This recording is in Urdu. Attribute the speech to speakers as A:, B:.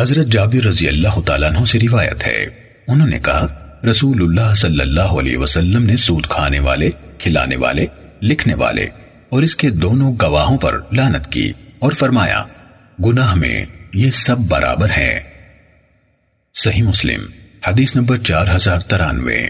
A: حضرت جابر رضی اللہ تعالیٰ عنہ سے روایت ہے۔ انہوں نے کہا، رسول اللہ صلی اللہ علیہ وسلم نے سود کھانے والے، کھلانے والے، لکھنے والے اور اس کے دونوں گواہوں پر لانت کی اور فرمایا، گناہ میں یہ سب برابر ہیں۔ صحیح مسلم، حدیث نمبر چار ہزار ترانوے۔